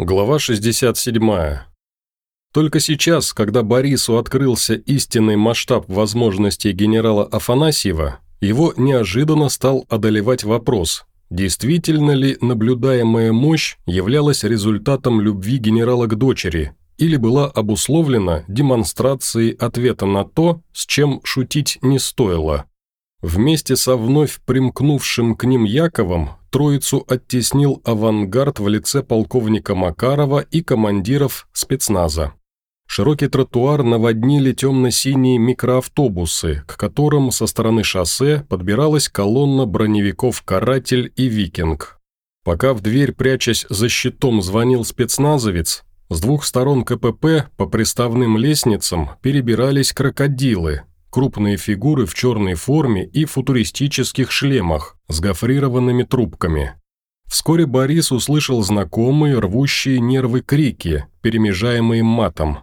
Глава 67. Только сейчас, когда Борису открылся истинный масштаб возможностей генерала Афанасьева, его неожиданно стал одолевать вопрос, действительно ли наблюдаемая мощь являлась результатом любви генерала к дочери или была обусловлена демонстрацией ответа на то, с чем шутить не стоило. Вместе со вновь примкнувшим к ним Яковом троицу оттеснил авангард в лице полковника Макарова и командиров спецназа. Широкий тротуар наводнили темно-синие микроавтобусы, к которым со стороны шоссе подбиралась колонна броневиков «Каратель» и «Викинг». Пока в дверь, прячась за щитом, звонил спецназовец, с двух сторон КПП по приставным лестницам перебирались крокодилы, крупные фигуры в черной форме и футуристических шлемах с гофрированными трубками. Вскоре Борис услышал знакомые рвущие нервы крики, перемежаемые матом.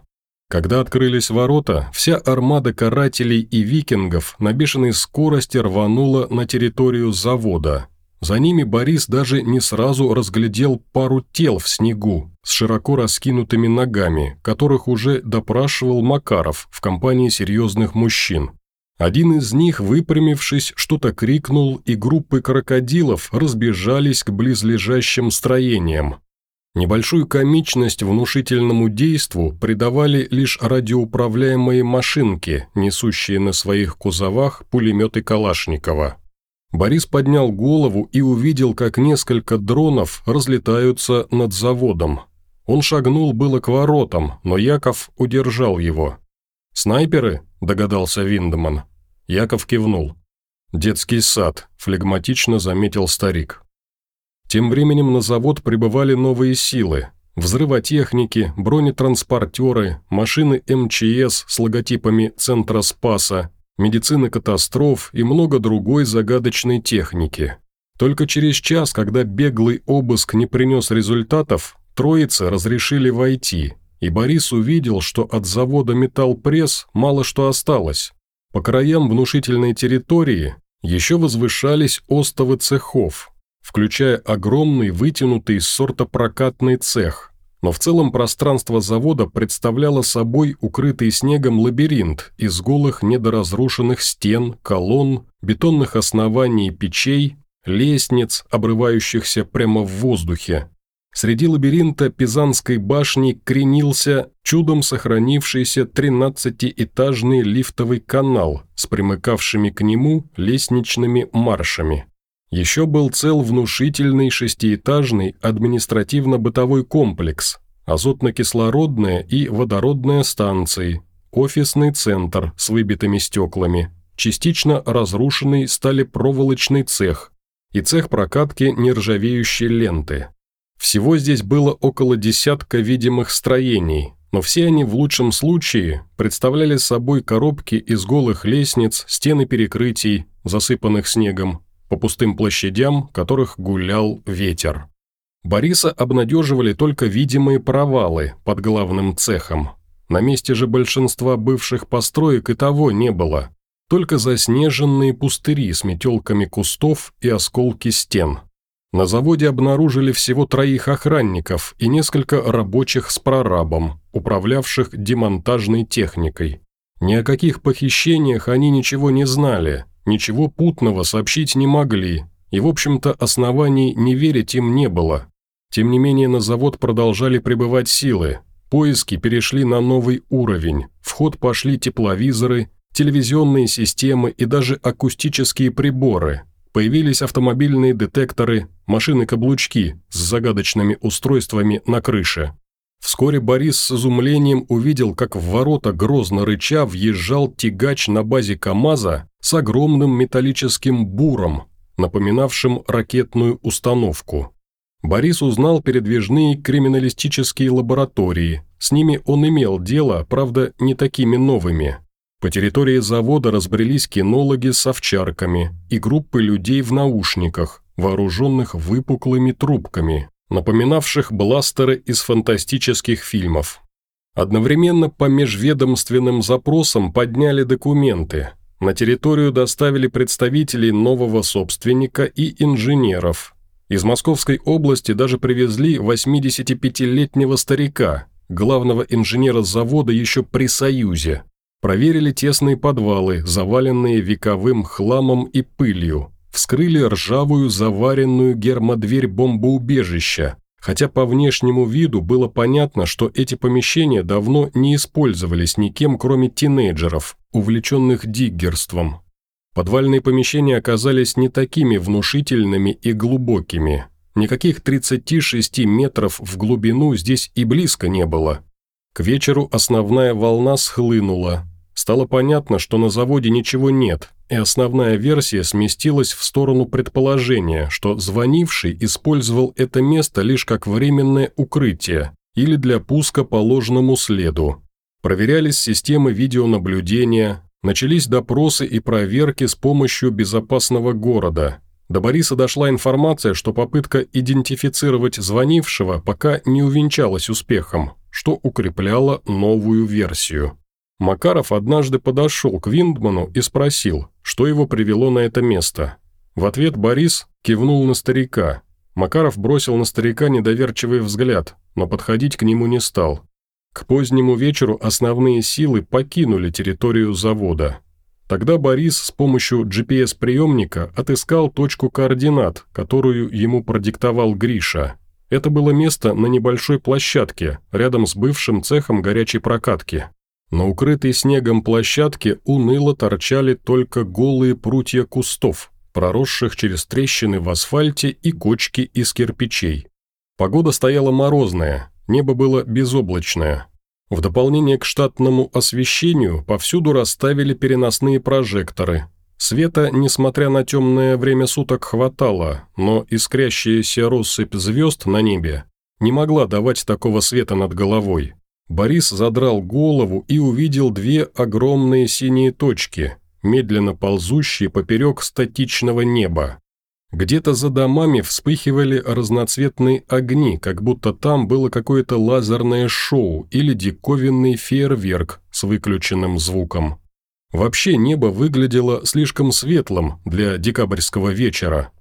Когда открылись ворота, вся армада карателей и викингов на бешеной скорости рванула на территорию завода. За ними Борис даже не сразу разглядел пару тел в снегу с широко раскинутыми ногами, которых уже допрашивал Макаров в компании серьезных мужчин. Один из них, выпрямившись, что-то крикнул, и группы крокодилов разбежались к близлежащим строениям. Небольшую комичность внушительному действу придавали лишь радиоуправляемые машинки, несущие на своих кузовах пулеметы Калашникова. Борис поднял голову и увидел, как несколько дронов разлетаются над заводом. Он шагнул было к воротам, но Яков удержал его. «Снайперы?» – догадался Виндеман. Яков кивнул. «Детский сад», – флегматично заметил старик. Тем временем на завод прибывали новые силы. Взрывотехники, бронетранспортеры, машины МЧС с логотипами «Центра Спаса», медицины катастроф и много другой загадочной техники. Только через час, когда беглый обыск не принес результатов, троицы разрешили войти, и Борис увидел, что от завода «Металлпресс» мало что осталось. По краям внушительной территории еще возвышались остовы цехов, включая огромный вытянутый сортопрокатный цех – но в целом пространство завода представляло собой укрытый снегом лабиринт из голых недоразрушенных стен, колонн, бетонных оснований печей, лестниц, обрывающихся прямо в воздухе. Среди лабиринта Пизанской башни кренился чудом сохранившийся 13-этажный лифтовый канал с примыкавшими к нему лестничными маршами. Еще был цел внушительный шестиэтажный административно-бытовой комплекс, азотно-кислородная и водородная станции, офисный центр с выбитыми стеклами, частично разрушенный сталепроволочный цех и цех прокатки нержавеющей ленты. Всего здесь было около десятка видимых строений, но все они в лучшем случае представляли собой коробки из голых лестниц, стены перекрытий, засыпанных снегом, по пустым площадям, которых гулял ветер. Бориса обнадеживали только видимые провалы под главным цехом. На месте же большинства бывших построек и того не было, только заснеженные пустыри с метелками кустов и осколки стен. На заводе обнаружили всего троих охранников и несколько рабочих с прорабом, управлявших демонтажной техникой. Ни о каких похищениях они ничего не знали, ничего путного сообщить не могли, и, в общем-то, оснований не верить им не было. Тем не менее, на завод продолжали прибывать силы. Поиски перешли на новый уровень. В ход пошли тепловизоры, телевизионные системы и даже акустические приборы. Появились автомобильные детекторы, машины-каблучки с загадочными устройствами на крыше. Вскоре Борис с изумлением увидел, как в ворота грозно рыча въезжал тягач на базе КАМАЗа с огромным металлическим буром, напоминавшим ракетную установку. Борис узнал передвижные криминалистические лаборатории. С ними он имел дело, правда, не такими новыми. По территории завода разбрелись кинологи с овчарками и группы людей в наушниках, вооруженных выпуклыми трубками, напоминавших бластеры из фантастических фильмов. Одновременно по межведомственным запросам подняли документы. На территорию доставили представителей нового собственника и инженеров. Из Московской области даже привезли 85-летнего старика, главного инженера завода еще при Союзе. Проверили тесные подвалы, заваленные вековым хламом и пылью. Вскрыли ржавую заваренную гермодверь бомбоубежища, хотя по внешнему виду было понятно, что эти помещения давно не использовались никем, кроме тинейджеров, увлеченных диггерством. Подвальные помещения оказались не такими внушительными и глубокими. Никаких 36 метров в глубину здесь и близко не было. К вечеру основная волна схлынула. Стало понятно, что на заводе ничего нет, и основная версия сместилась в сторону предположения, что звонивший использовал это место лишь как временное укрытие или для пуска по ложному следу. Проверялись системы видеонаблюдения, начались допросы и проверки с помощью безопасного города. До Бориса дошла информация, что попытка идентифицировать звонившего пока не увенчалась успехом что укрепляло новую версию. Макаров однажды подошел к Виндману и спросил, что его привело на это место. В ответ Борис кивнул на старика. Макаров бросил на старика недоверчивый взгляд, но подходить к нему не стал. К позднему вечеру основные силы покинули территорию завода. Тогда Борис с помощью GPS-приемника отыскал точку координат, которую ему продиктовал Гриша – это было место на небольшой площадке, рядом с бывшим цехом горячей прокатки. На укрытой снегом площадке уныло торчали только голые прутья кустов, проросших через трещины в асфальте и кочки из кирпичей. Погода стояла морозная, небо было безоблачное. В дополнение к штатному освещению повсюду расставили переносные прожекторы, Света, несмотря на темное время суток, хватало, но искрящаяся россыпь звезд на небе не могла давать такого света над головой. Борис задрал голову и увидел две огромные синие точки, медленно ползущие поперек статичного неба. Где-то за домами вспыхивали разноцветные огни, как будто там было какое-то лазерное шоу или диковинный фейерверк с выключенным звуком. Вообще небо выглядело слишком светлым для декабрьского вечера.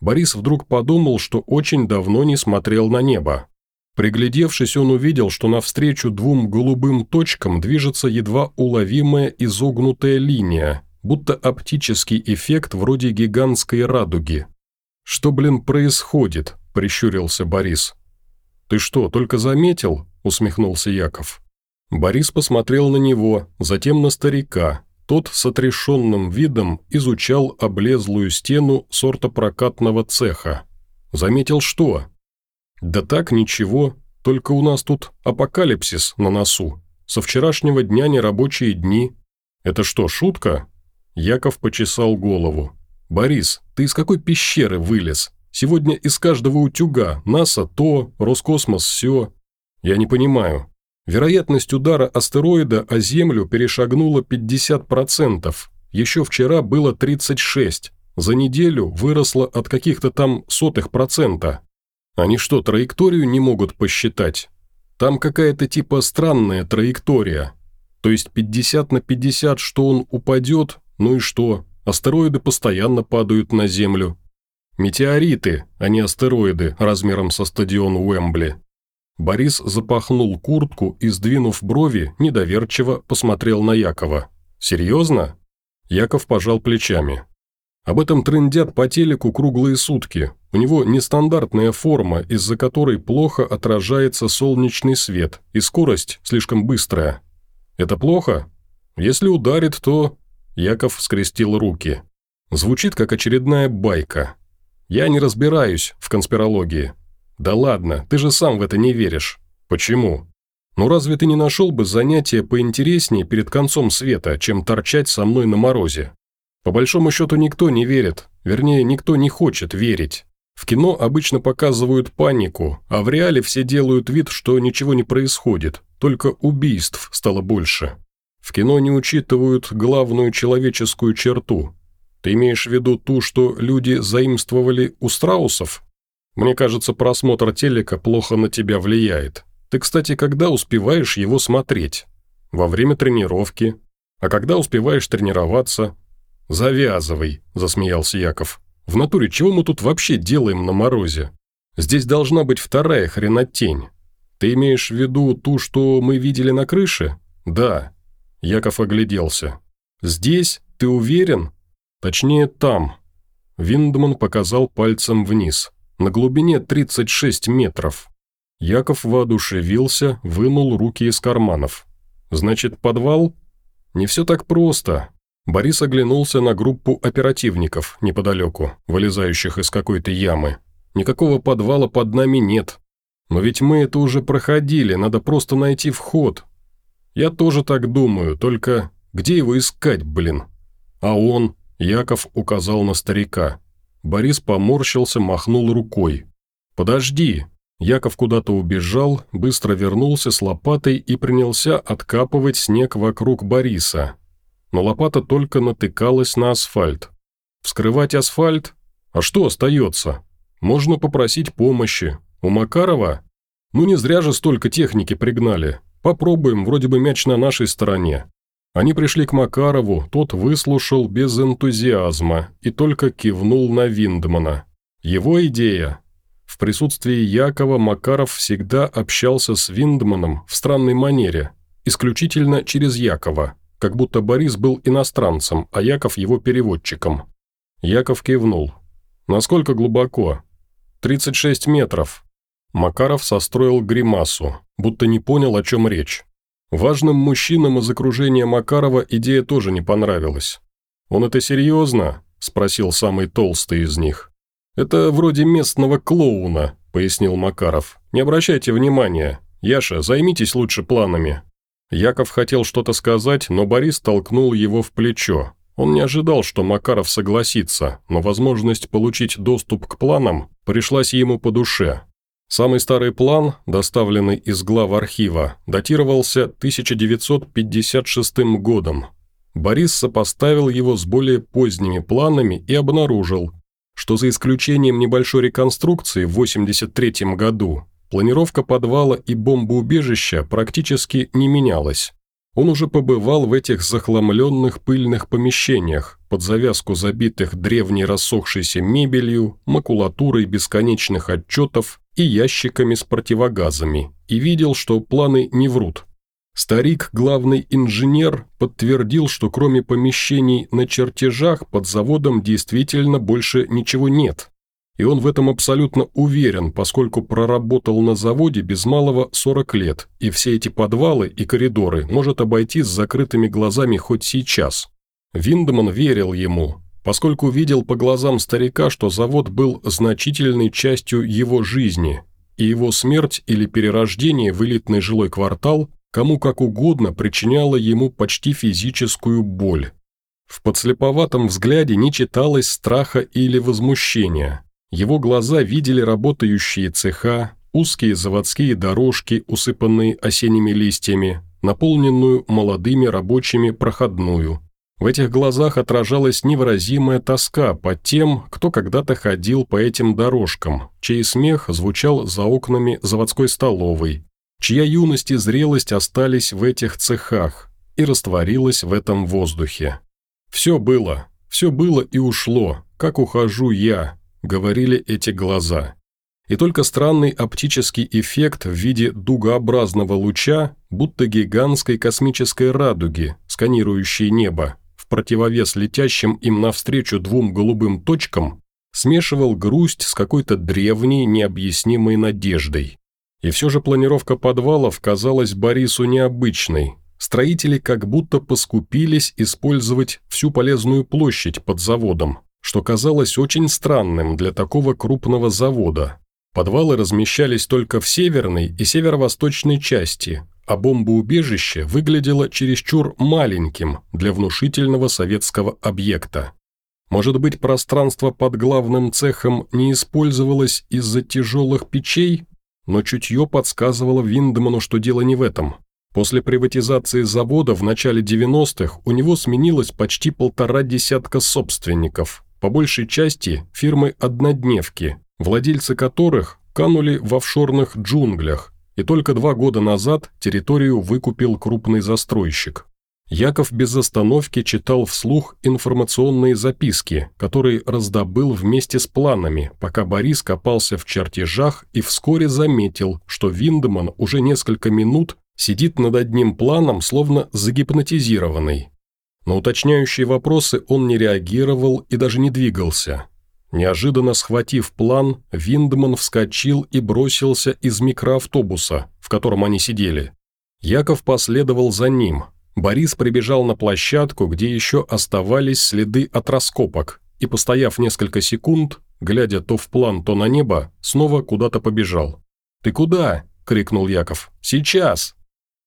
Борис вдруг подумал, что очень давно не смотрел на небо. Приглядевшись, он увидел, что навстречу двум голубым точкам движется едва уловимая изогнутая линия, будто оптический эффект вроде гигантской радуги. «Что, блин, происходит?» – прищурился Борис. «Ты что, только заметил?» – усмехнулся Яков. Борис посмотрел на него, затем на старика, тот с отрешенным видом изучал облезлую стену сорта прокатного цеха. Заметил что? «Да так, ничего, только у нас тут апокалипсис на носу. Со вчерашнего дня нерабочие дни. Это что, шутка?» Яков почесал голову. «Борис, ты из какой пещеры вылез? Сегодня из каждого утюга, НАСА то, Роскосмос все. Я не понимаю, Вероятность удара астероида о Землю перешагнула 50%. Еще вчера было 36%. За неделю выросла от каких-то там сотых процента. Они что, траекторию не могут посчитать? Там какая-то типа странная траектория. То есть 50 на 50, что он упадет, ну и что? Астероиды постоянно падают на Землю. Метеориты, а не астероиды размером со стадион Уэмбли. Борис запахнул куртку и, сдвинув брови, недоверчиво посмотрел на Якова. «Серьезно?» Яков пожал плечами. «Об этом трындят по телеку круглые сутки. У него нестандартная форма, из-за которой плохо отражается солнечный свет, и скорость слишком быстрая. Это плохо? Если ударит, то...» Яков скрестил руки. Звучит как очередная байка. «Я не разбираюсь в конспирологии. «Да ладно, ты же сам в это не веришь. Почему? Ну разве ты не нашел бы занятие поинтереснее перед концом света, чем торчать со мной на морозе? По большому счету никто не верит, вернее, никто не хочет верить. В кино обычно показывают панику, а в реале все делают вид, что ничего не происходит, только убийств стало больше. В кино не учитывают главную человеческую черту. Ты имеешь в виду ту, что люди заимствовали у страусов? Мне кажется, просмотр телека плохо на тебя влияет. Ты, кстати, когда успеваешь его смотреть? Во время тренировки. А когда успеваешь тренироваться? Завязывай, засмеялся Яков. В натуре чего мы тут вообще делаем на морозе? Здесь должна быть вторая хренотень. Ты имеешь в виду ту, что мы видели на крыше? Да. Яков огляделся. Здесь? Ты уверен? Точнее, там. Виндман показал пальцем вниз. На глубине 36 метров. Яков воодушевился, вынул руки из карманов. «Значит, подвал?» «Не все так просто». Борис оглянулся на группу оперативников неподалеку, вылезающих из какой-то ямы. «Никакого подвала под нами нет. Но ведь мы это уже проходили, надо просто найти вход». «Я тоже так думаю, только где его искать, блин?» «А он?» – Яков указал на старика. Борис поморщился, махнул рукой. «Подожди, Яков куда-то убежал, быстро вернулся с лопатой и принялся откапывать снег вокруг Бориса. Но лопата только натыкалась на асфальт. Вскрывать асфальт? А что остается? Можно попросить помощи. У Макарова? Ну не зря же столько техники пригнали. Попробуем, вроде бы мяч на нашей стороне. Они пришли к Макарову, тот выслушал без энтузиазма и только кивнул на Виндмана. Его идея в присутствии Якова Макаров всегда общался с Виндманом в странной манере, исключительно через Якова, как будто Борис был иностранцем, а Яков его переводчиком. Яков кивнул. «Насколько глубоко?» «36 метров». Макаров состроил гримасу, будто не понял, о чем речь. Важным мужчинам из окружения Макарова идея тоже не понравилась. «Он это серьезно?» – спросил самый толстый из них. «Это вроде местного клоуна», – пояснил Макаров. «Не обращайте внимания. Яша, займитесь лучше планами». Яков хотел что-то сказать, но Борис толкнул его в плечо. Он не ожидал, что Макаров согласится, но возможность получить доступ к планам пришлась ему по душе. Самый старый план, доставленный из глав архива, датировался 1956 годом. Борис сопоставил его с более поздними планами и обнаружил, что за исключением небольшой реконструкции в 1983 году, планировка подвала и бомбоубежища практически не менялась. Он уже побывал в этих захламленных пыльных помещениях, под завязку забитых древней рассохшейся мебелью, макулатурой бесконечных отчетов и ящиками с противогазами, и видел, что планы не врут. Старик, главный инженер, подтвердил, что кроме помещений на чертежах под заводом действительно больше ничего нет. И он в этом абсолютно уверен, поскольку проработал на заводе без малого 40 лет, и все эти подвалы и коридоры может обойти с закрытыми глазами хоть сейчас. Виндеман верил ему, поскольку видел по глазам старика, что завод был значительной частью его жизни, и его смерть или перерождение в элитный жилой квартал кому как угодно причиняла ему почти физическую боль. В подслеповатом взгляде не читалось страха или возмущения. Его глаза видели работающие цеха, узкие заводские дорожки, усыпанные осенними листьями, наполненную молодыми рабочими проходную. В этих глазах отражалась невыразимая тоска по тем, кто когда-то ходил по этим дорожкам, чей смех звучал за окнами заводской столовой, чья юность и зрелость остались в этих цехах и растворилась в этом воздухе. «Все было, все было и ушло, как ухожу я», — говорили эти глаза. И только странный оптический эффект в виде дугообразного луча, будто гигантской космической радуги, сканирующей небо, в противовес летящим им навстречу двум голубым точкам, смешивал грусть с какой-то древней необъяснимой надеждой. И все же планировка подвалов казалась Борису необычной. Строители как будто поскупились использовать всю полезную площадь под заводом, что казалось очень странным для такого крупного завода. Подвалы размещались только в северной и северо-восточной части, а бомбоубежище выглядело чересчур маленьким для внушительного советского объекта. Может быть, пространство под главным цехом не использовалось из-за тяжелых печей? Но чутье подсказывало Виндеману, что дело не в этом. После приватизации завода в начале 90-х у него сменилось почти полтора десятка собственников, по большей части фирмы-однодневки, владельцы которых канули в офшорных джунглях, и только два года назад территорию выкупил крупный застройщик. Яков без остановки читал вслух информационные записки, которые раздобыл вместе с планами, пока Борис копался в чертежах и вскоре заметил, что Виндеман уже несколько минут сидит над одним планом, словно загипнотизированный. На уточняющие вопросы он не реагировал и даже не двигался. Неожиданно схватив план, Виндман вскочил и бросился из микроавтобуса, в котором они сидели. Яков последовал за ним. Борис прибежал на площадку, где еще оставались следы от раскопок, и, постояв несколько секунд, глядя то в план, то на небо, снова куда-то побежал. «Ты куда?» – крикнул Яков. «Сейчас!»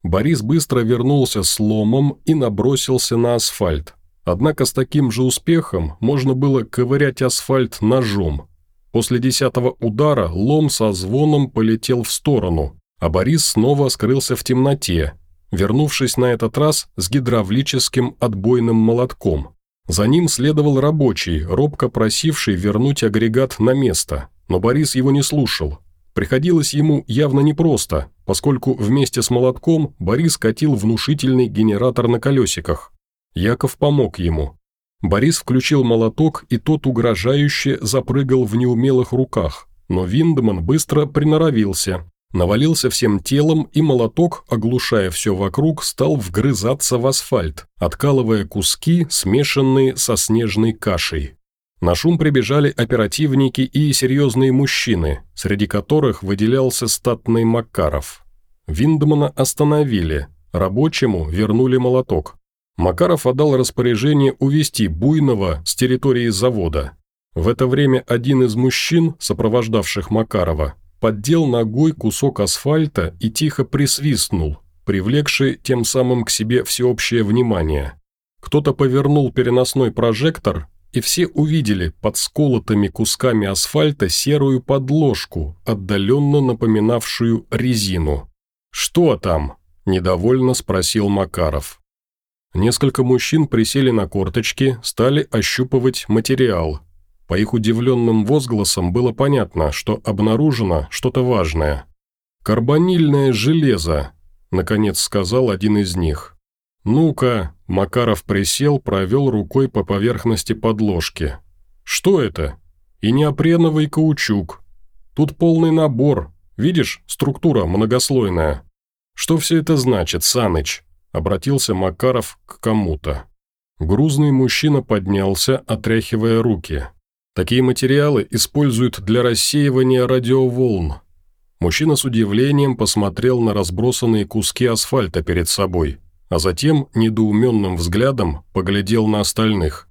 Борис быстро вернулся с ломом и набросился на асфальт. Однако с таким же успехом можно было ковырять асфальт ножом. После десятого удара лом со звоном полетел в сторону, а Борис снова скрылся в темноте, вернувшись на этот раз с гидравлическим отбойным молотком. За ним следовал рабочий, робко просивший вернуть агрегат на место, но Борис его не слушал. Приходилось ему явно непросто, поскольку вместе с молотком Борис катил внушительный генератор на колесиках. Яков помог ему. Борис включил молоток, и тот угрожающе запрыгал в неумелых руках, но Виндеман быстро приноровился, навалился всем телом, и молоток, оглушая все вокруг, стал вгрызаться в асфальт, откалывая куски, смешанные со снежной кашей. На шум прибежали оперативники и серьезные мужчины, среди которых выделялся статный Макаров. Виндемана остановили, рабочему вернули молоток. Макаров отдал распоряжение увести Буйного с территории завода. В это время один из мужчин, сопровождавших Макарова, поддел ногой кусок асфальта и тихо присвистнул, привлекший тем самым к себе всеобщее внимание. Кто-то повернул переносной прожектор, и все увидели под сколотыми кусками асфальта серую подложку, отдаленно напоминавшую резину. «Что там?» – недовольно спросил Макаров. Несколько мужчин присели на корточки, стали ощупывать материал. По их удивленным возгласам было понятно, что обнаружено что-то важное. «Карбонильное железо», – наконец сказал один из них. «Ну-ка», – Макаров присел, провел рукой по поверхности подложки. «Что это?» «И неопреновый каучук. Тут полный набор. Видишь, структура многослойная. Что все это значит, Саныч?» Обратился Макаров к кому-то. Грузный мужчина поднялся, отряхивая руки. Такие материалы используют для рассеивания радиоволн. Мужчина с удивлением посмотрел на разбросанные куски асфальта перед собой, а затем недоуменным взглядом поглядел на остальных.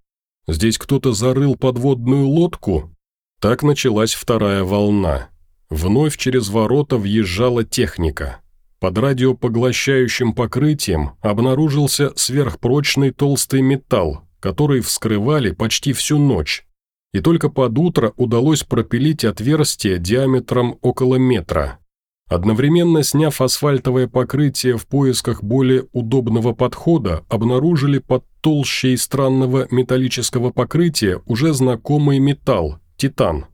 Здесь кто-то зарыл подводную лодку? Так началась вторая волна. Вновь через ворота въезжала техника. Под радиопоглощающим покрытием обнаружился сверхпрочный толстый металл, который вскрывали почти всю ночь. И только под утро удалось пропилить отверстие диаметром около метра. Одновременно сняв асфальтовое покрытие в поисках более удобного подхода, обнаружили под толщей странного металлического покрытия уже знакомый металл – титан.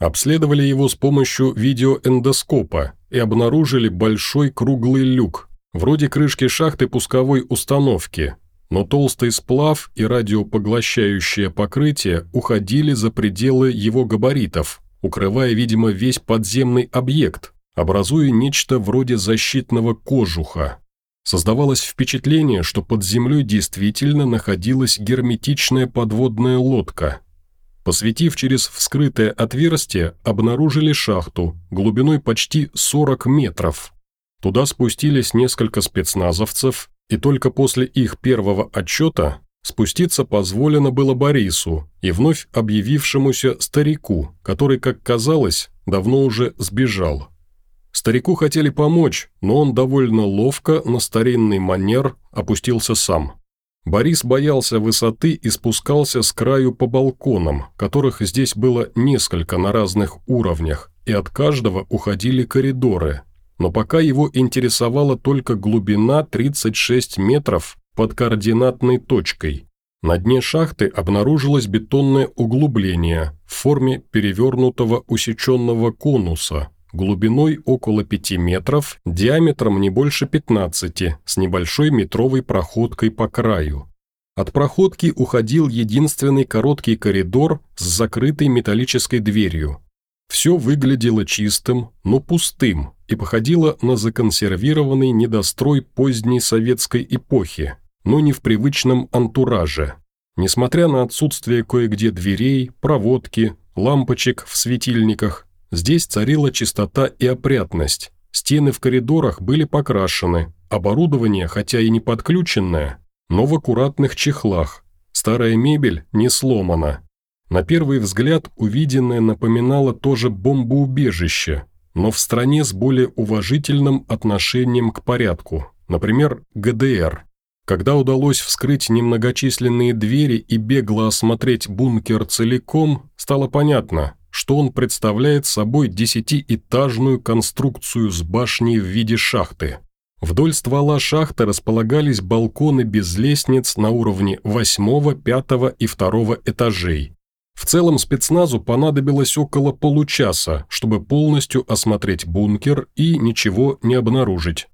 Обследовали его с помощью видеоэндоскопа и обнаружили большой круглый люк, вроде крышки шахты пусковой установки, но толстый сплав и радиопоглощающее покрытие уходили за пределы его габаритов, укрывая, видимо, весь подземный объект, образуя нечто вроде защитного кожуха. Создавалось впечатление, что под землей действительно находилась герметичная подводная лодка – Посветив через вскрытое отверстие, обнаружили шахту глубиной почти 40 метров. Туда спустились несколько спецназовцев, и только после их первого отчета спуститься позволено было Борису и вновь объявившемуся старику, который, как казалось, давно уже сбежал. Старику хотели помочь, но он довольно ловко на старинный манер опустился сам. Борис боялся высоты и спускался с краю по балконам, которых здесь было несколько на разных уровнях, и от каждого уходили коридоры. Но пока его интересовала только глубина 36 метров под координатной точкой. На дне шахты обнаружилось бетонное углубление в форме перевернутого усеченного конуса, глубиной около 5 метров, диаметром не больше 15, с небольшой метровой проходкой по краю. От проходки уходил единственный короткий коридор с закрытой металлической дверью. Все выглядело чистым, но пустым и походило на законсервированный недострой поздней советской эпохи, но не в привычном антураже. Несмотря на отсутствие кое-где дверей, проводки, лампочек в светильниках, здесь царила чистота и опрятность. Стены в коридорах были покрашены, оборудование, хотя и не подключенное, но в аккуратных чехлах. Старая мебель не сломана. На первый взгляд увиденное напоминало тоже бомбоубежище, но в стране с более уважительным отношением к порядку, например, ГДР. Когда удалось вскрыть немногочисленные двери и бегло осмотреть бункер целиком, стало понятно, что он представляет собой десятиэтажную конструкцию с башней в виде шахты. Вдоль ствола шахты располагались балконы без лестниц на уровне восьмого, пятого и второго этажей. В целом спецназу понадобилось около получаса, чтобы полностью осмотреть бункер и ничего не обнаружить.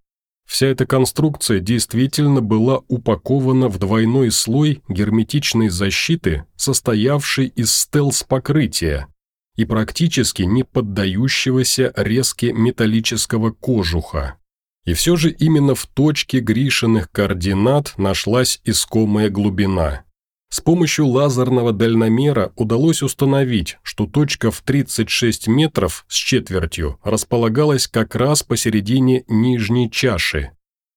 Вся эта конструкция действительно была упакована в двойной слой герметичной защиты, состоявшей из стелс-покрытия и практически не поддающегося резке металлического кожуха. И все же именно в точке Гришиных координат нашлась искомая глубина. С помощью лазерного дальномера удалось установить, что точка в 36 метров с четвертью располагалась как раз посередине нижней чаши.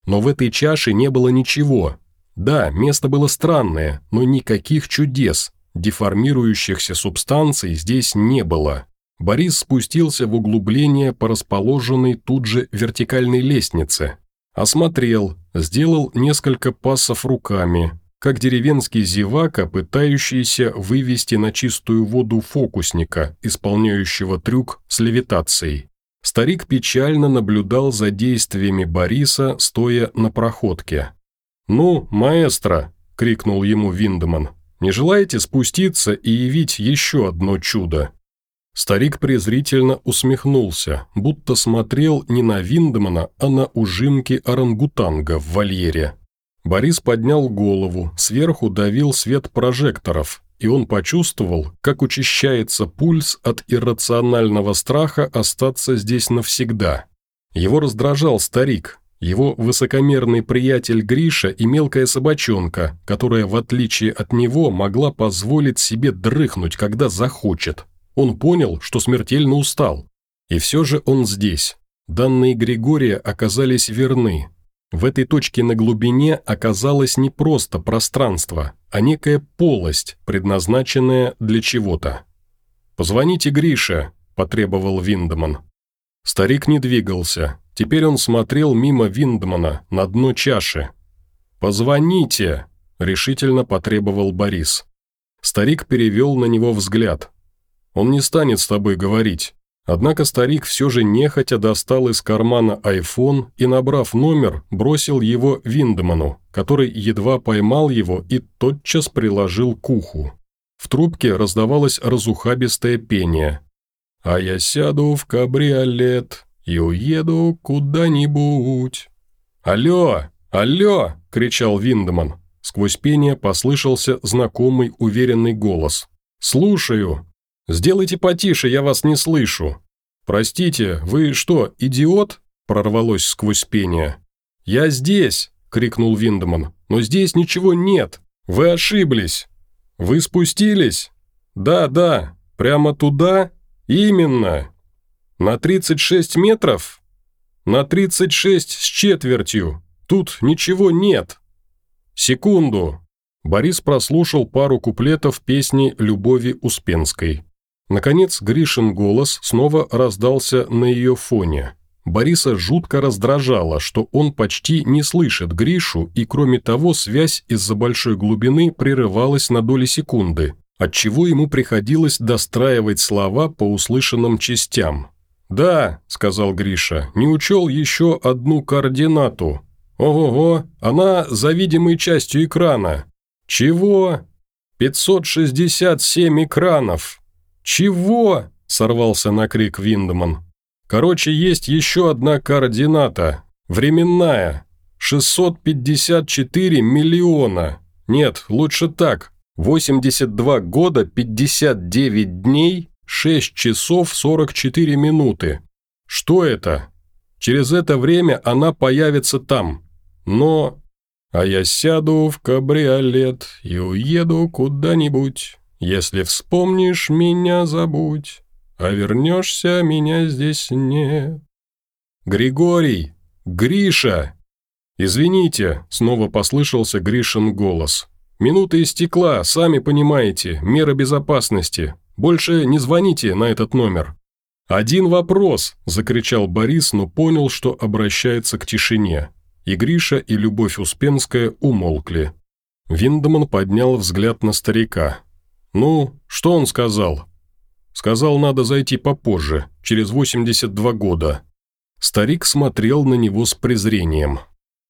Но в этой чаше не было ничего. Да, место было странное, но никаких чудес, деформирующихся субстанций здесь не было. Борис спустился в углубление по расположенной тут же вертикальной лестнице. Осмотрел, сделал несколько пассов руками, как деревенский зевака, пытающийся вывести на чистую воду фокусника, исполняющего трюк с левитацией. Старик печально наблюдал за действиями Бориса, стоя на проходке. «Ну, маэстро!» – крикнул ему Виндеман. «Не желаете спуститься и явить еще одно чудо?» Старик презрительно усмехнулся, будто смотрел не на Виндемана, а на ужимки орангутанга в вольере. Борис поднял голову, сверху давил свет прожекторов, и он почувствовал, как учащается пульс от иррационального страха остаться здесь навсегда. Его раздражал старик, его высокомерный приятель Гриша и мелкая собачонка, которая, в отличие от него, могла позволить себе дрыхнуть, когда захочет. Он понял, что смертельно устал. И все же он здесь. Данные Григория оказались верны, в этой точке на глубине оказалось не просто пространство, а некая полость, предназначенная для чего-то. «Позвоните Грише», – потребовал Виндеман. Старик не двигался. Теперь он смотрел мимо Виндмана на дно чаши. «Позвоните!» – решительно потребовал Борис. Старик перевел на него взгляд. «Он не станет с тобой говорить. Однако старик все же нехотя достал из кармана iPhone и, набрав номер, бросил его Виндеману, который едва поймал его и тотчас приложил к уху. В трубке раздавалось разухабистое пение. «А я сяду в кабриолет и уеду куда-нибудь». «Алло! Алло!» – кричал Виндеман. Сквозь пение послышался знакомый уверенный голос. «Слушаю!» «Сделайте потише, я вас не слышу». «Простите, вы что, идиот?» – прорвалось сквозь пение. «Я здесь!» – крикнул Виндеман. «Но здесь ничего нет! Вы ошиблись!» «Вы спустились?» «Да, да, прямо туда? Именно!» «На 36 метров?» «На 36 с четвертью! Тут ничего нет!» «Секунду!» Борис прослушал пару куплетов песни Любови Успенской. Наконец Гришин голос снова раздался на ее фоне. Бориса жутко раздражало, что он почти не слышит Гришу, и кроме того связь из-за большой глубины прерывалась на доли секунды, отчего ему приходилось достраивать слова по услышанным частям. «Да», — сказал Гриша, — «не учел еще одну координату. Ого-го, она за видимой частью экрана». «Чего?» «567 экранов». «Чего?» – сорвался на крик Виндеман. Короче, есть еще одна координата. Временная. 654 миллиона. Нет, лучше так. 82 года, 59 дней, 6 часов 44 минуты. Что это? Через это время она появится там. Но... А я сяду в кабриолет и уеду куда-нибудь. Если вспомнишь меня, забудь. А вернешься, меня здесь нет. Григорий! Гриша! Извините, снова послышался Гришин голос. Минута истекла, сами понимаете, мера безопасности. Больше не звоните на этот номер. «Один вопрос!» – закричал Борис, но понял, что обращается к тишине. И Гриша, и Любовь Успенская умолкли. Виндеман поднял взгляд на старика. «Ну, что он сказал?» «Сказал, надо зайти попозже, через 82 года». Старик смотрел на него с презрением.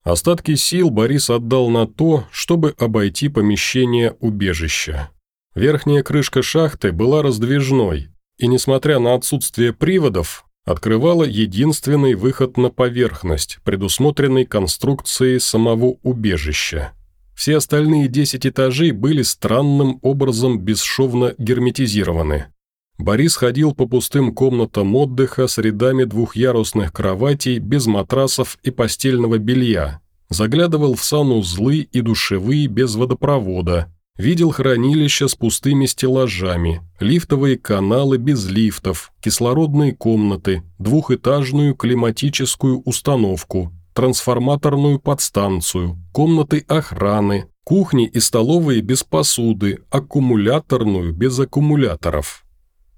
Остатки сил Борис отдал на то, чтобы обойти помещение убежища. Верхняя крышка шахты была раздвижной, и, несмотря на отсутствие приводов, открывала единственный выход на поверхность, предусмотренный конструкцией самого убежища. Все остальные 10 этажей были странным образом бесшовно герметизированы. Борис ходил по пустым комнатам отдыха с рядами двухъярусных кроватей без матрасов и постельного белья, заглядывал в санузлы и душевые без водопровода, видел хранилища с пустыми стеллажами, лифтовые каналы без лифтов, кислородные комнаты, двухэтажную климатическую установку, трансформаторную подстанцию, комнаты охраны, кухни и столовые без посуды, аккумуляторную без аккумуляторов.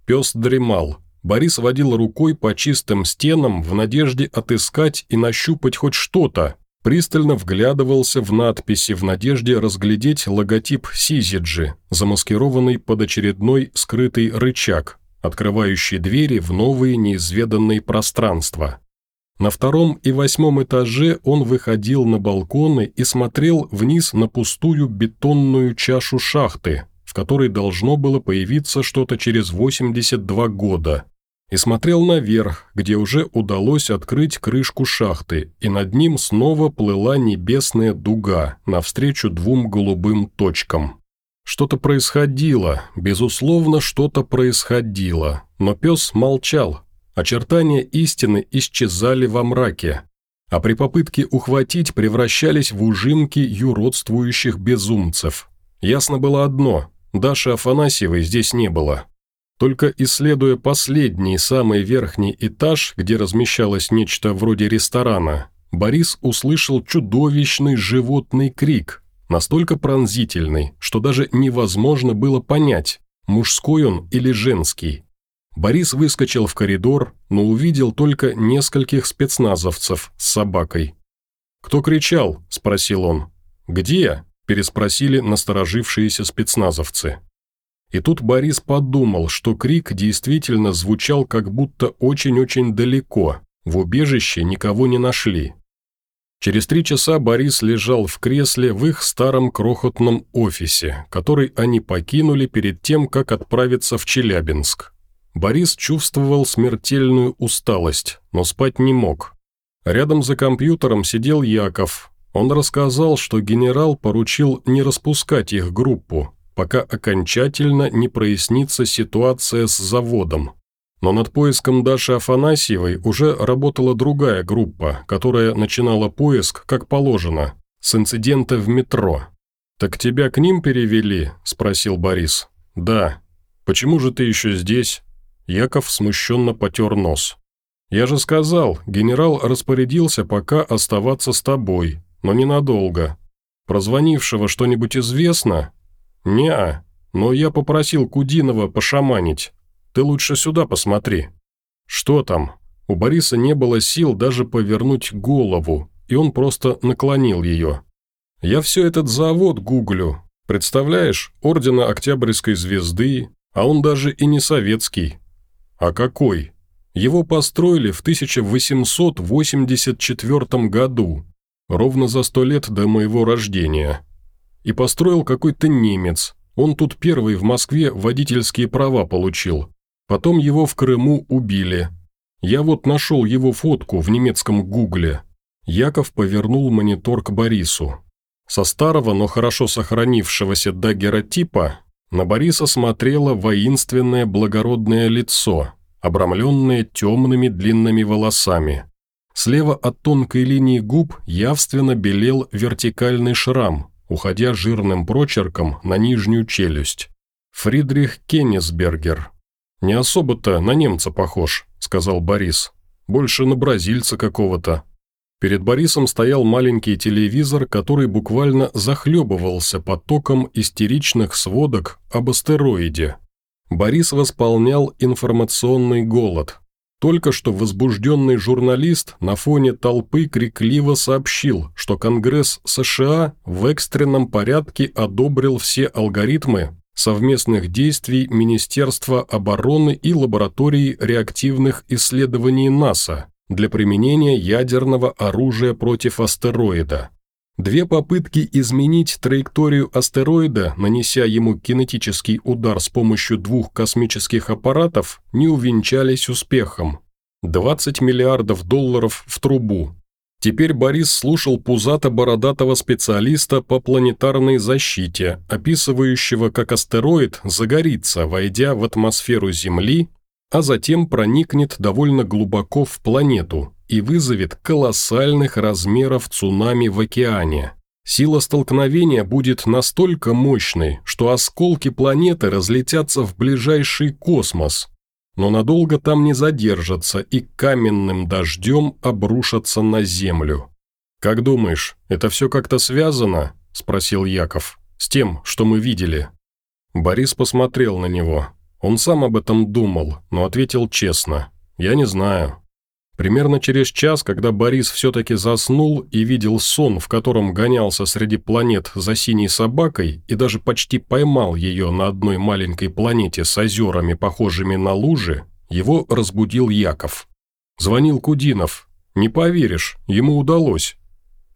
Пес дремал. Борис водил рукой по чистым стенам в надежде отыскать и нащупать хоть что-то. Пристально вглядывался в надписи в надежде разглядеть логотип Сизиджи, замаскированный под очередной скрытый рычаг, открывающий двери в новые неизведанные пространства. На втором и восьмом этаже он выходил на балконы и смотрел вниз на пустую бетонную чашу шахты, в которой должно было появиться что-то через 82 года, и смотрел наверх, где уже удалось открыть крышку шахты, и над ним снова плыла небесная дуга навстречу двум голубым точкам. Что-то происходило, безусловно, что-то происходило, но пес молчал. Очертания истины исчезали во мраке, а при попытке ухватить превращались в ужимки юродствующих безумцев. Ясно было одно Даши Афанасьевой здесь не было. Только исследуя последний, самый верхний этаж, где размещалось нечто вроде ресторана, Борис услышал чудовищный животный крик, настолько пронзительный, что даже невозможно было понять, мужской он или женский. Борис выскочил в коридор, но увидел только нескольких спецназовцев с собакой. «Кто кричал?» – спросил он. «Где?» переспросили насторожившиеся спецназовцы. И тут Борис подумал, что крик действительно звучал как будто очень-очень далеко, в убежище никого не нашли. Через три часа Борис лежал в кресле в их старом крохотном офисе, который они покинули перед тем, как отправиться в Челябинск. Борис чувствовал смертельную усталость, но спать не мог. Рядом за компьютером сидел Яков, он рассказал, что генерал поручил не распускать их группу, пока окончательно не прояснится ситуация с заводом. Но над поиском Даши Афанасьевой уже работала другая группа, которая начинала поиск, как положено, с инцидента в метро. «Так тебя к ним перевели?» – спросил Борис. «Да. Почему же ты еще здесь?» Яков смущенно потер нос. «Я же сказал, генерал распорядился пока оставаться с тобой, но ненадолго. Про звонившего что-нибудь известно? Неа, но я попросил Кудинова пошаманить. Ты лучше сюда посмотри. Что там? У Бориса не было сил даже повернуть голову, и он просто наклонил ее. Я все этот завод гуглю. Представляешь, ордена Октябрьской звезды, а он даже и не советский. А какой? Его построили в 1884 году, ровно за сто лет до моего рождения. И построил какой-то немец. Он тут первый в Москве водительские права получил. Потом его в Крыму убили. Я вот нашел его фотку в немецком гугле». Яков повернул монитор к Борису. Со старого, но хорошо сохранившегося дагеротипа на Бориса смотрело воинственное благородное лицо, обрамленное темными длинными волосами. Слева от тонкой линии губ явственно белел вертикальный шрам, уходя жирным прочерком на нижнюю челюсть. Фридрих Кеннисбергер. «Не особо-то на немца похож», — сказал Борис. «Больше на бразильца какого-то». Перед Борисом стоял маленький телевизор, который буквально захлебывался потоком истеричных сводок об астероиде. Борис восполнял информационный голод. Только что возбужденный журналист на фоне толпы крикливо сообщил, что Конгресс США в экстренном порядке одобрил все алгоритмы совместных действий Министерства обороны и лаборатории реактивных исследований НАСА для применения ядерного оружия против астероида. Две попытки изменить траекторию астероида, нанеся ему кинетический удар с помощью двух космических аппаратов, не увенчались успехом. 20 миллиардов долларов в трубу. Теперь Борис слушал пузато-бородатого специалиста по планетарной защите, описывающего, как астероид загорится, войдя в атмосферу Земли а затем проникнет довольно глубоко в планету и вызовет колоссальных размеров цунами в океане. Сила столкновения будет настолько мощной, что осколки планеты разлетятся в ближайший космос, но надолго там не задержатся и каменным дождем обрушатся на Землю. «Как думаешь, это все как-то связано?» – спросил Яков. «С тем, что мы видели». Борис посмотрел на него. Он сам об этом думал, но ответил честно. «Я не знаю». Примерно через час, когда Борис все-таки заснул и видел сон, в котором гонялся среди планет за синей собакой и даже почти поймал ее на одной маленькой планете с озерами, похожими на лужи, его разбудил Яков. Звонил Кудинов. «Не поверишь, ему удалось».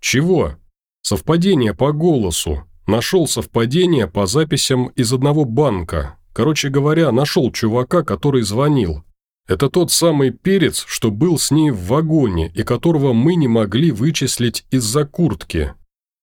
«Чего?» «Совпадение по голосу. Нашел совпадение по записям из одного банка, Короче говоря, нашел чувака, который звонил. Это тот самый перец, что был с ней в вагоне и которого мы не могли вычислить из-за куртки.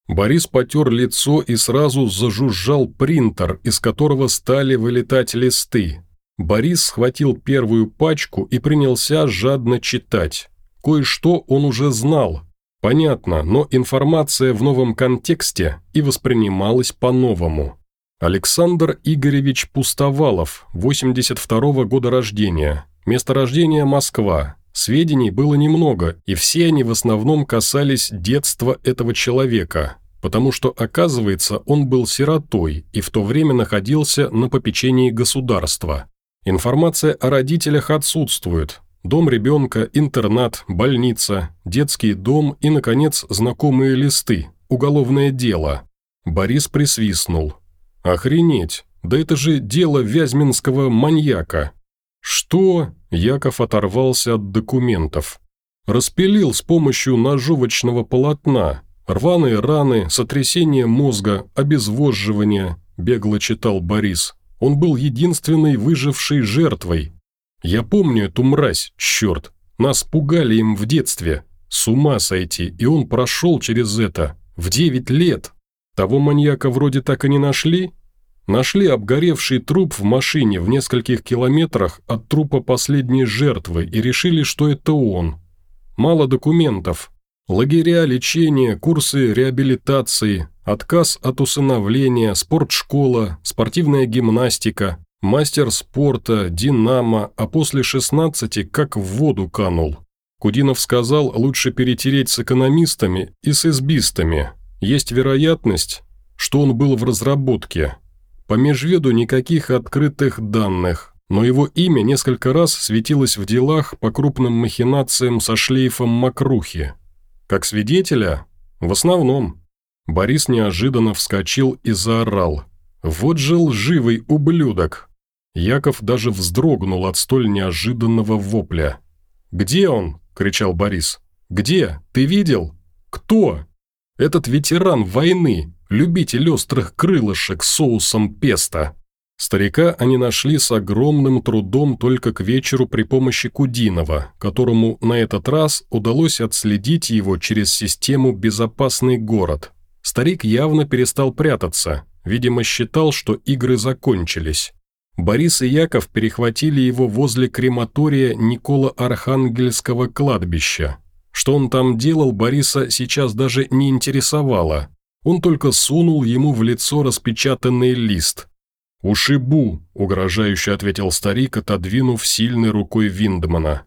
Борис потер лицо и сразу зажужжал принтер, из которого стали вылетать листы. Борис схватил первую пачку и принялся жадно читать. Кое-что он уже знал. Понятно, но информация в новом контексте и воспринималась по-новому. Александр Игоревич Пустовалов, 82 -го года рождения. Место рождения – Москва. Сведений было немного, и все они в основном касались детства этого человека, потому что, оказывается, он был сиротой и в то время находился на попечении государства. Информация о родителях отсутствует. Дом ребенка, интернат, больница, детский дом и, наконец, знакомые листы, уголовное дело. Борис присвистнул. «Охренеть! Да это же дело вязьминского маньяка!» «Что?» – Яков оторвался от документов. «Распилил с помощью ножовочного полотна. Рваные раны, сотрясение мозга, обезвоживание», – бегло читал Борис. «Он был единственной выжившей жертвой. Я помню эту мразь, черт. Нас пугали им в детстве. С ума сойти, и он прошел через это. В девять лет». Того маньяка вроде так и не нашли? Нашли обгоревший труп в машине в нескольких километрах от трупа последней жертвы и решили, что это он. Мало документов. Лагеря лечения, курсы реабилитации, отказ от усыновления, спортшкола, спортивная гимнастика, мастер спорта, динамо, а после 16 как в воду канул. Кудинов сказал, лучше перетереть с экономистами и с избистами, есть вероятность, что он был в разработке. По межведу никаких открытых данных, но его имя несколько раз светилось в делах по крупным махинациям со шлейфом мокрухи. Как свидетеля? В основном. Борис неожиданно вскочил и заорал. «Вот же лживый ублюдок!» Яков даже вздрогнул от столь неожиданного вопля. «Где он?» – кричал Борис. «Где? Ты видел? Кто?» Этот ветеран войны, любитель острых крылышек с соусом песто. Старика они нашли с огромным трудом только к вечеру при помощи Кудинова, которому на этот раз удалось отследить его через систему «Безопасный город». Старик явно перестал прятаться, видимо, считал, что игры закончились. Борис и Яков перехватили его возле крематория Никола-Архангельского кладбища. Что он там делал, Бориса сейчас даже не интересовало. Он только сунул ему в лицо распечатанный лист. «Ушибу», – угрожающе ответил старик, отодвинув сильной рукой Виндмана.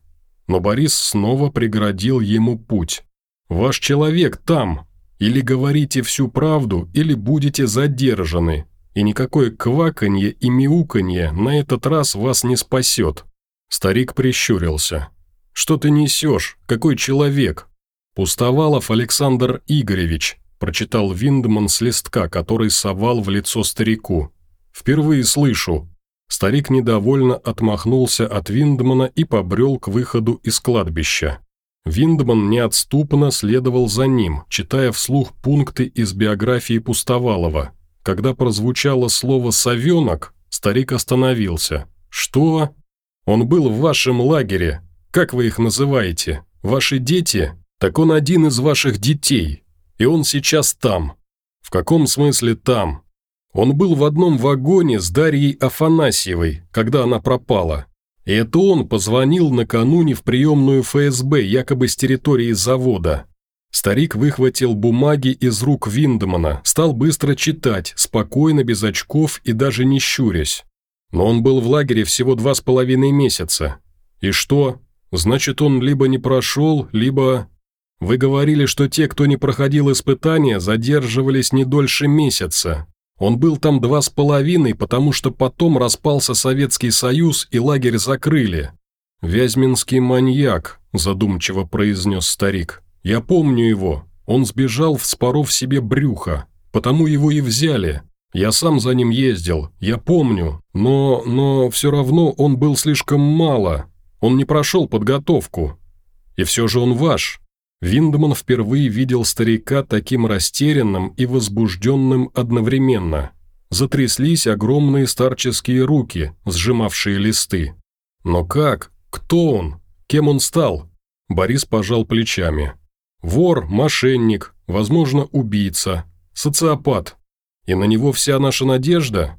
Но Борис снова преградил ему путь. «Ваш человек там. Или говорите всю правду, или будете задержаны и никакое кваканье и мяуканье на этот раз вас не спасет». Старик прищурился. «Что ты несешь? Какой человек?» «Пустовалов Александр Игоревич», прочитал Виндман с листка, который совал в лицо старику. «Впервые слышу». Старик недовольно отмахнулся от Виндмана и побрел к выходу из кладбища. Виндман неотступно следовал за ним, читая вслух пункты из биографии Пустовалова – когда прозвучало слово «совенок», старик остановился. «Что? Он был в вашем лагере. Как вы их называете? Ваши дети? Так он один из ваших детей. И он сейчас там. В каком смысле там? Он был в одном вагоне с Дарьей Афанасьевой, когда она пропала. И это он позвонил накануне в приемную ФСБ, якобы с территории завода. Старик выхватил бумаги из рук Виндемана, стал быстро читать, спокойно, без очков и даже не щурясь. Но он был в лагере всего два с половиной месяца. И что? Значит, он либо не прошел, либо... Вы говорили, что те, кто не проходил испытания, задерживались не дольше месяца. Он был там два с половиной, потому что потом распался Советский Союз и лагерь закрыли. «Вязьминский маньяк», задумчиво произнес старик. Я помню его. Он сбежал, вспоров себе брюхо. Потому его и взяли. Я сам за ним ездил, я помню. Но, но все равно он был слишком мало. Он не прошел подготовку. И все же он ваш. Виндман впервые видел старика таким растерянным и возбужденным одновременно. Затряслись огромные старческие руки, сжимавшие листы. Но как? Кто он? Кем он стал? Борис пожал плечами. Вор, мошенник, возможно, убийца, социопат. И на него вся наша надежда?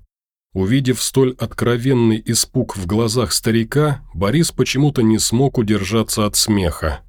Увидев столь откровенный испуг в глазах старика, Борис почему-то не смог удержаться от смеха.